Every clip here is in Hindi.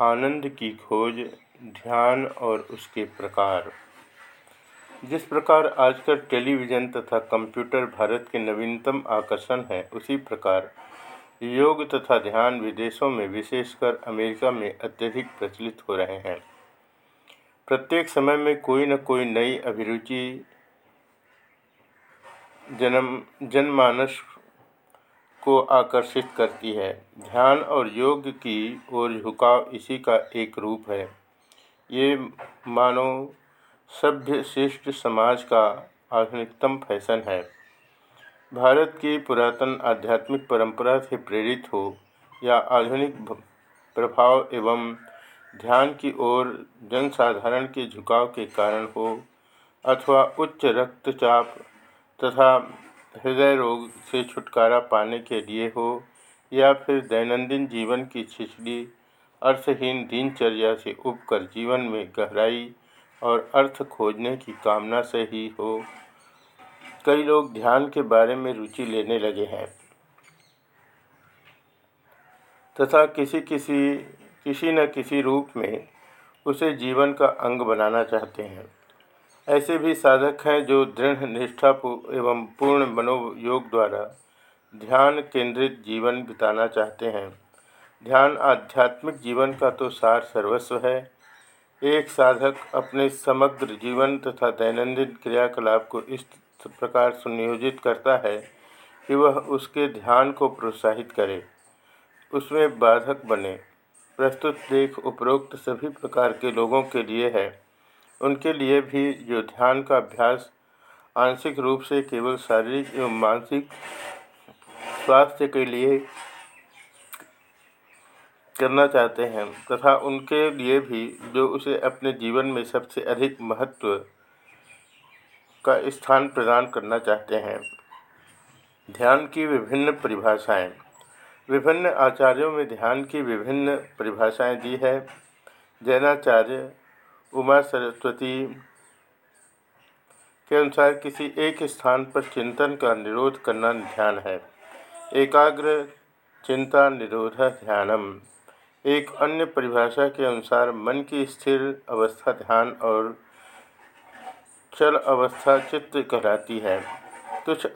आनंद की खोज, ध्यान और उसके प्रकार। जिस प्रकार आजकल टेलीविज़न तथा कंप्यूटर भारत के नवीनतम आकर्षण हैं, उसी प्रकार योग तथा ध्यान विदेशों में विशेषकर अमेरिका में अत्यधिक प्रचलित हो रहे हैं। प्रत्येक समय में कोई न कोई नई अभिरुचि, जन्म, जनमानस को आकर्षित करती है। ध्यान और योग की ओर झुकाव इसी का एक रूप है। ये मानव सभ्य शिष्ट समाज का आधुनिकतम फ़ैशन है। भारत की पुरातन आध्यात्मिक परंपरा से प्रेरित हो या आधुनिक प्रभाव एवं ध्यान की ओर जनसाधारण के झुकाव के कारण हो अथवा उच्च रक्तचाप तथा हृदय रोग से छुटकारा पाने के लिए हो या फिर दैनंदिन जीवन की छिछली, अर्थहीन दिनचर्या से उबकर जीवन में गहराई और अर्थ खोजने की कामना से ही हो। कई लोग ध्यान के बारे में रुचि लेने लगे हैं। तथा किसी किसी किसी न किसी रूप में उसे जीवन का अंग बनाना चाहते हैं। ऐसे भी साधक हैं जो दृढ़ निष्ठा एवं पूर्ण मनोयोग द्वारा ध्यान केंद्रित जीवन बिताना चाहते हैं। ध्यान आध्यात्मिक जीवन का तो सार सर्वस्व है। एक साधक अपने समग्र जीवन तथा दैनंदिन क्रियाकलाप को इस प्रकार सुनियोजित करता है कि वह उसके ध्यान को प्रोत्साहित करे। उसमें बाधक बने। प्रस्तुत, लेख, उपरोक्त सभी प्रकार के लोगों के लिए है। उनके लिए भी जो ध्यान का अभ्यास आंशिक रूप से केवल शारीरिक एवं मानसिक स्वास्थ्य के लिए करना चाहते हैं तथा उनके लिए भी जो उसे अपने जीवन में सबसे अधिक महत्व का स्थान प्रदान करना चाहते हैं। ध्यान की विभिन्न परिभाषाएँ। विभिन्न आचार्यों में ध्यान की विभिन्न परिभाषाएँ दी है। जैनाचार्य उमा सरस्वती के अनुसार किसी एक स्थान पर चिंतन का निरोध करना ध्यान है। एकाग्र चिंता निरोध ध्यानम। एक अन्य परिभाषा के अनुसार मन की स्थिर अवस्था ध्यान और चल अवस्था चित्त कहलाती है। कुछ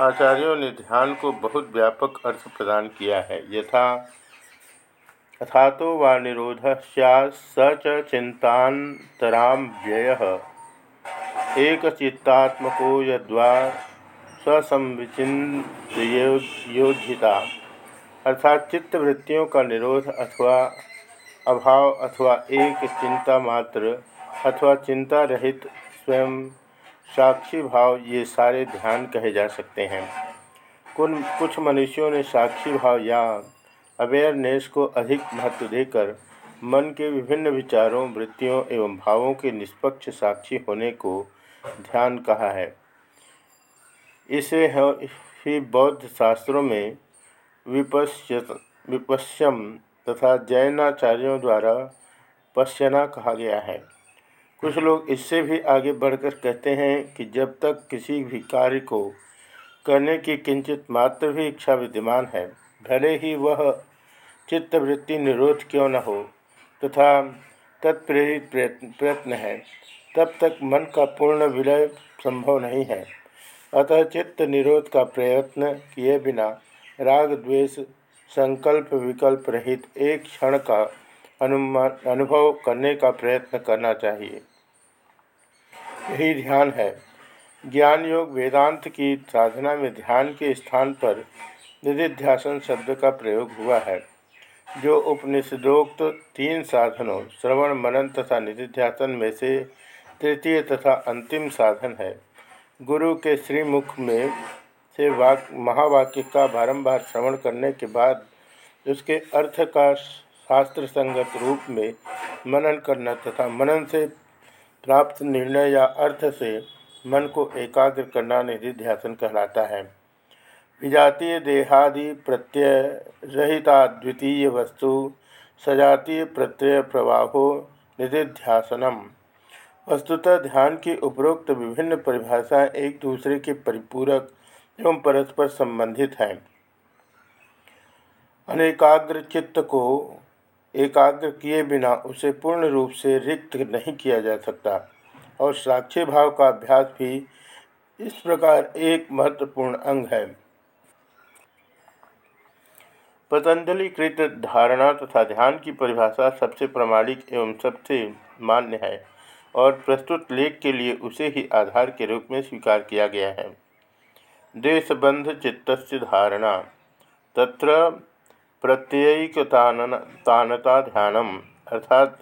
आचार्यों ने ध्यान को बहुत व्यापक अर्थ प्रदान किया है। यथा अथा तो वा निरोध स च चिंतातरां व्यय। एक चित्तात्मको यद्वा स्वसंविचिन्योजिता अर्थात चित्तवृत्तियों का निरोध अथवा अभाव अथवा एक चिंता मात्र अथवा चिंता रहित स्वयं साक्षी भाव, ये सारे ध्यान कहे जा सकते हैं। कुछ मनुष्यों ने साक्षी भाव या अवेयरनेस को अधिक महत्व देकर मन के विभिन्न विचारों, वृत्तियों एवं भावों के निष्पक्ष साक्षी होने को ध्यान कहा है। इसे ही बौद्ध शास्त्रों में विपश्य विपश्यम तथा जैनाचार्यों द्वारा पश्यना कहा गया है। कुछ लोग इससे भी आगे बढ़कर कहते हैं कि जब तक किसी भी कार्य को करने की किंचित मात्र भी इच्छा विद्यमान है भले ही वह चित्तवृत्ति निरोध क्यों न हो, तथा तत्प्रेरित प्रयत्न है, तब तक मन का पूर्ण विलय संभव नहीं है। अतः चित्त निरोध का प्रयत्न किए बिना राग, द्वेष, संकल्प, विकल्प रहित एक क्षण का अनुमान, अनुभव करने का प्रयत्न करना चाहिए। यही ध्यान है। ज्ञान योग वेदांत की साधना में ध्यान के स्थान पर निधिध्यासन शब्द का प्रयोग हुआ है, जो उपनिषदोक्त तीन साधनों, श्रवण, मनन तथा निधिध्यासन में से तृतीय तथा अंतिम साधन है। गुरु के श्रीमुख में से वाक, महावाक्य का बारंबार श्रवण करने के बाद उसके अर्थ का शास्त्र संगत रूप में मनन करना तथा मनन से प्राप्त निर्णय या अर्थ से मन को एकाग्र करना निधिध्यासन कहलाता है। विजातीय देहादि प्रत्यय रहिता द्वितीय वस्तु, सजातीय प्रत्यय प्रवाहो निधिध्यासनम। वस्तुतः ध्यान की उपरोक्त विभिन्न परिभाषाएँ एक दूसरे के परिपूरक एवं परस्पर संबंधित हैं। अनेकाग्र चित्त को एकाग्र किए बिना उसे पूर्ण रूप से रिक्त नहीं किया जा सकता, और साक्ष्य भाव का अभ्यास भी इस प्रकार एक महत्वपूर्ण अंग है। पतंजलि कृत धारणा तथा ध्यान की परिभाषा सबसे प्रमाणिक एवं सबसे मान्य है और प्रस्तुत लेख के लिए उसे ही आधार के रूप में स्वीकार किया गया है। देशबंध चित्त धारणा। तत्र प्रत्ययिकतानता ध्यानम। अर्थात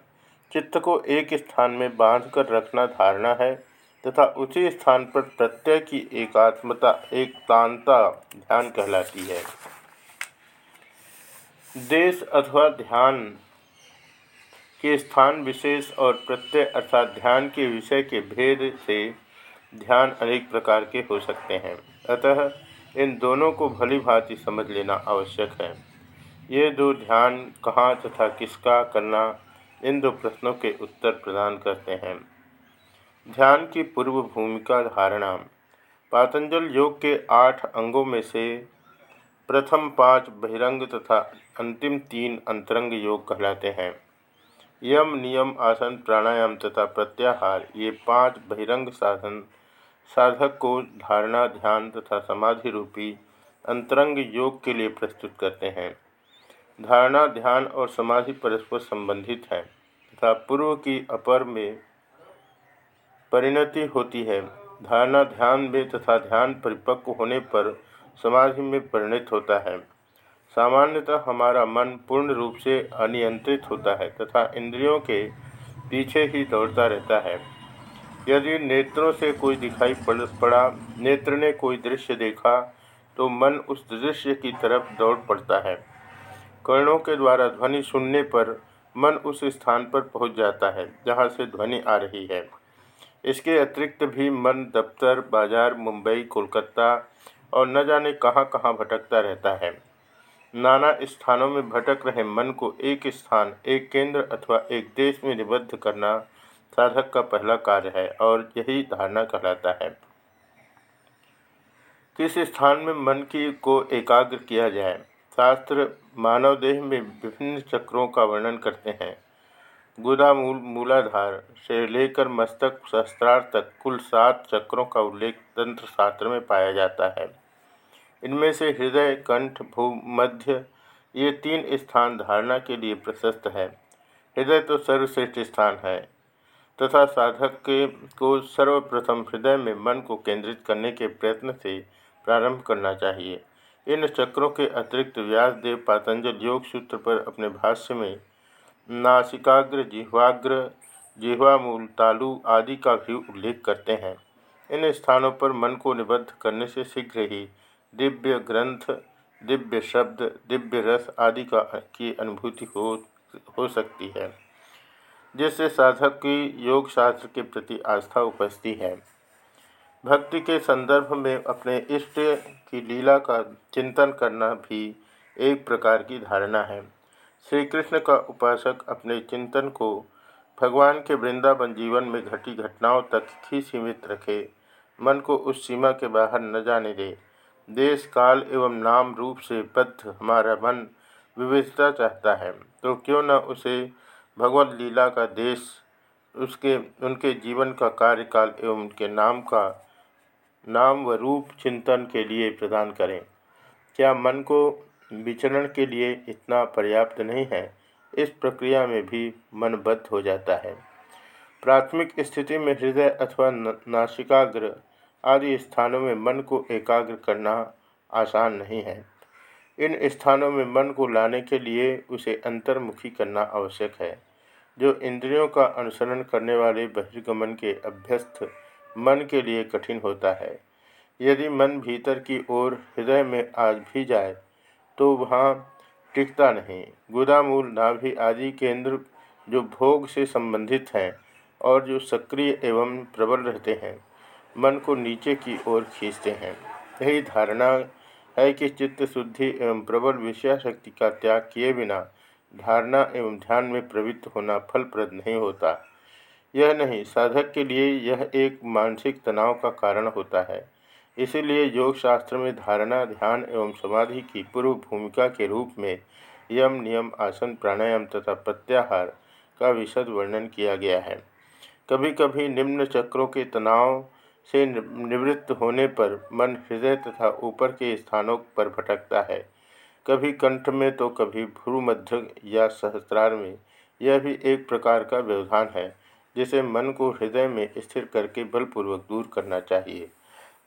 चित्त को एक स्थान में बांधकर रखना धारणा है तथा उसी स्थान पर प्रत्यय की एकात्मता एकतांता ध्यान कहलाती है। देश अथवा ध्यान के स्थान विशेष और प्रत्यय अर्थात ध्यान के विषय के भेद से ध्यान अनेक प्रकार के हो सकते हैं। अतः इन दोनों को भली भांति समझ लेना आवश्यक है। ये दो ध्यान कहाँ तथा किसका करना, इन दो प्रश्नों के उत्तर प्रदान करते हैं। ध्यान की पूर्व भूमिका धारणा। पातंजल योग के आठ अंगों में से प्रथम पाँच बहिरंग तथा अंतिम तीन अंतरंग योग कहलाते हैं। यम, नियम, आसन, प्राणायाम तथा प्रत्याहार, ये पाँच बहिरंग साधन, साधक को धारणा, ध्यान तथा समाधि रूपी अंतरंग योग के लिए प्रस्तुत करते हैं। धारणा, ध्यान और समाधि परस्पर संबंधित हैं तथा पूर्व की अपर में परिणति होती है। धारणा, ध्यान में तथा ध्यान परिपक्व होने पर समाधि में परिणत होता है। सामान्यतः हमारा मन पूर्ण रूप से अनियंत्रित होता है तथा इंद्रियों के पीछे ही दौड़ता रहता है। यदि नेत्रों से कोई दिखाई पड़, पड़ा, नेत्र ने कोई दृश्य देखा तो मन उस दृश्य की तरफ़ दौड़ पड़ता है। कर्णों के द्वारा ध्वनि सुनने पर मन उस स्थान पर पहुँच जाता है, जहाँ से ध्वनि आ रही है। इसके अतिरिक्त भी मन दफ्तर, बाज़ार, मुंबई, कोलकाता और न जाने कहाँ कहाँ भटकता रहता है। नाना स्थानों में भटक रहे मन को एक स्थान, एक केंद्र अथवा एक देश में निबद्ध करना साधक का पहला कार्य है और यही धारणा कहलाता है। किस स्थान में मन की को एकाग्र किया जाए? शास्त्र मानव देह में विभिन्न चक्रों का वर्णन करते हैं। गुदा मूल, मूलाधार से लेकर मस्तक शस्त्रार्थ तक कुल सात चक्रों का उल्लेख तंत्र शास्त्र में पाया जाता है। इनमें से हृदय, कंठ, भू, मध्य, ये तीन स्थान धारणा के लिए प्रशस्त है। हृदय तो सर्वश्रेष्ठ स्थान है, तथा साधक के, को सर्वप्रथम हृदय में मन को केंद्रित करने के प्रयत्न से प्रारंभ करना चाहिए। इन चक्रों के अतिरिक्त व्यासदेव, पातंजल, योग सूत्र पर अपने भाष्य में, नासिकाग्र, जिह्वाग्र, जिह्वामूल, तालु आदि का भी उल्लेख करते हैं। इन स्थानों पर मन को निबद्ध करने से शीघ्र ही दिव्य ग्रंथ दिव्य शब्द दिव्य रस आदि का की अनुभूति हो हो सकती है, जिससे साधक की योग शास्त्र के प्रति आस्था उपजती है। भक्ति के संदर्भ में अपने इष्ट की लीला का चिंतन करना भी एक प्रकार की धारणा है। श्री कृष्ण का उपासक अपने चिंतन को भगवान के वृंदावन जीवन में घटी घटनाओं तक ही सीमित रखे, मन को उस सीमा के बाहर न जाने दे देश काल एवं नाम रूप से बद्ध हमारा मन विविधता चाहता है। तो क्यों न उसे भगवत लीला का देश, उसके, उनके जीवन का कार्यकाल एवं उनके नाम का, नाम व रूप चिंतन के लिए प्रदान करें। क्या मन को विचरण के लिए इतना पर्याप्त नहीं है? इस प्रक्रिया में भी मन बद्ध हो जाता है। प्राथमिक स्थिति में हृदय अथवा नासिकाग्र आदि स्थानों में मन को एकाग्र करना आसान नहीं है। इन स्थानों में मन को लाने के लिए उसे अंतर्मुखी करना आवश्यक है, जो इंद्रियों का अनुसरण करने वाले बहिर्गमन के अभ्यस्त मन के लिए कठिन होता है। यदि मन भीतर की ओर हृदय में आज भी जाए तो वहाँ टिकता नहीं। गुदामूल, नाभि आदि केंद्र जो भोग से संबंधित हैं और जो सक्रिय एवं प्रबल रहते हैं मन को नीचे की ओर खींचते हैं। यही धारणा है कि चित्त शुद्धि एवं प्रबल विषय शक्ति का त्याग किए बिना धारणा एवं ध्यान में प्रवृत्त होना फलप्रद नहीं होता। यह नहीं, साधक के लिए यह एक मानसिक तनाव का कारण होता है। इसीलिए योग शास्त्र में धारणा, ध्यान एवं समाधि की पूर्व भूमिका के रूप में यम नियम, आसन, प्राणायाम तथा प्रत्याहार का विशद वर्णन किया गया है। कभी कभी निम्न चक्रों के तनाव से निवृत्त होने पर मन हृदय तथा ऊपर के स्थानों पर भटकता है। कभी कंठ में तो कभी भ्रूमध्य या सहस्त्रार में। यह भी एक प्रकार का व्यवधान है, जिसे मन को हृदय में स्थिर करके बलपूर्वक दूर करना चाहिए।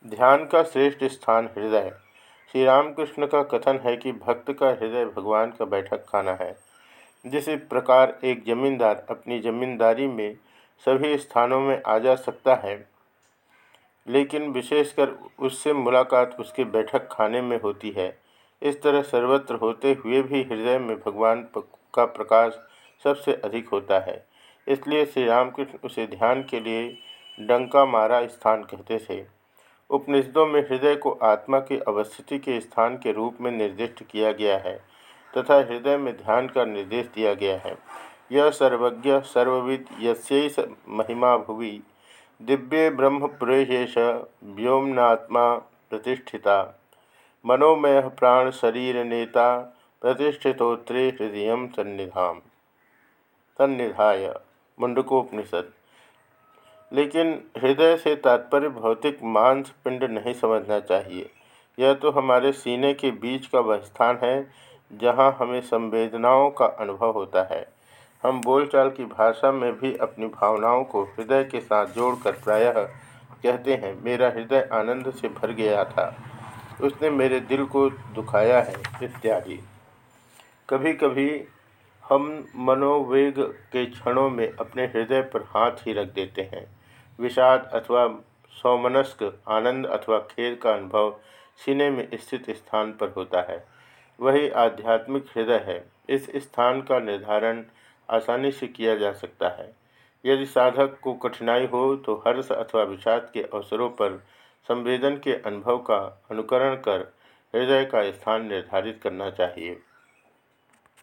ध्यान का श्रेष्ठ स्थान हृदय। श्री रामकृष्ण का कथन है कि भक्त का हृदय भगवान का बैठक खाना है, जिस प्रकार एक जमींदार अपनी जमींदारी में सभी स्थानों में आ जा सकता है। लेकिन विशेषकर उससे मुलाकात उसके बैठक खाने में होती है। इस तरह सर्वत्र होते हुए भी हृदय में भगवान का प्रकाश सबसे अधिक होता है। इसलिए श्री रामकृष्ण उसे ध्यान के लिए डंका मारा स्थान कहते थे। उपनिषदों में हृदय को आत्मा की अवस्थिति के स्थान के रूप में निर्दिष्ट किया गया है तथा हृदय में ध्यान का निर्देश दिया गया है। यह सर्वज्ञ, सर्वविद यस्यैष महिमा भुवि दिव्य ब्रह्मपुरेश व्योमनात्मा प्रतिष्ठिता। मनोमय प्राण शरीर नेता प्रतिष्ठितोत्रे हृदय सन्निधा सन्निधाय, मुंडकोपनिषद। लेकिन हृदय से तात्पर्य भौतिक मांस पिंड नहीं समझना चाहिए। यह तो हमारे सीने के बीच का वह स्थान है, जहाँ हमें संवेदनाओं का अनुभव होता है। हम बोलचाल की भाषा में भी अपनी भावनाओं को हृदय के साथ जोड़कर प्रायः कहते हैं, मेरा हृदय आनंद से भर गया था। उसने मेरे दिल को दुखाया है, इत्यादि। कभी कभी हम मनोवेग के क्षणों में अपने हृदय पर हाथ ही रख देते हैं। विषाद अथवा सौमनस्क, आनंद अथवा खेद का अनुभव सीने में स्थित स्थान पर होता है। वही आध्यात्मिक हृदय है। इस स्थान का निर्धारण आसानी से किया जा सकता है। यदि साधक को कठिनाई हो तो हर्ष अथवा विषाद के अवसरों पर संवेदन के अनुभव का अनुकरण कर हृदय का स्थान निर्धारित करना चाहिए।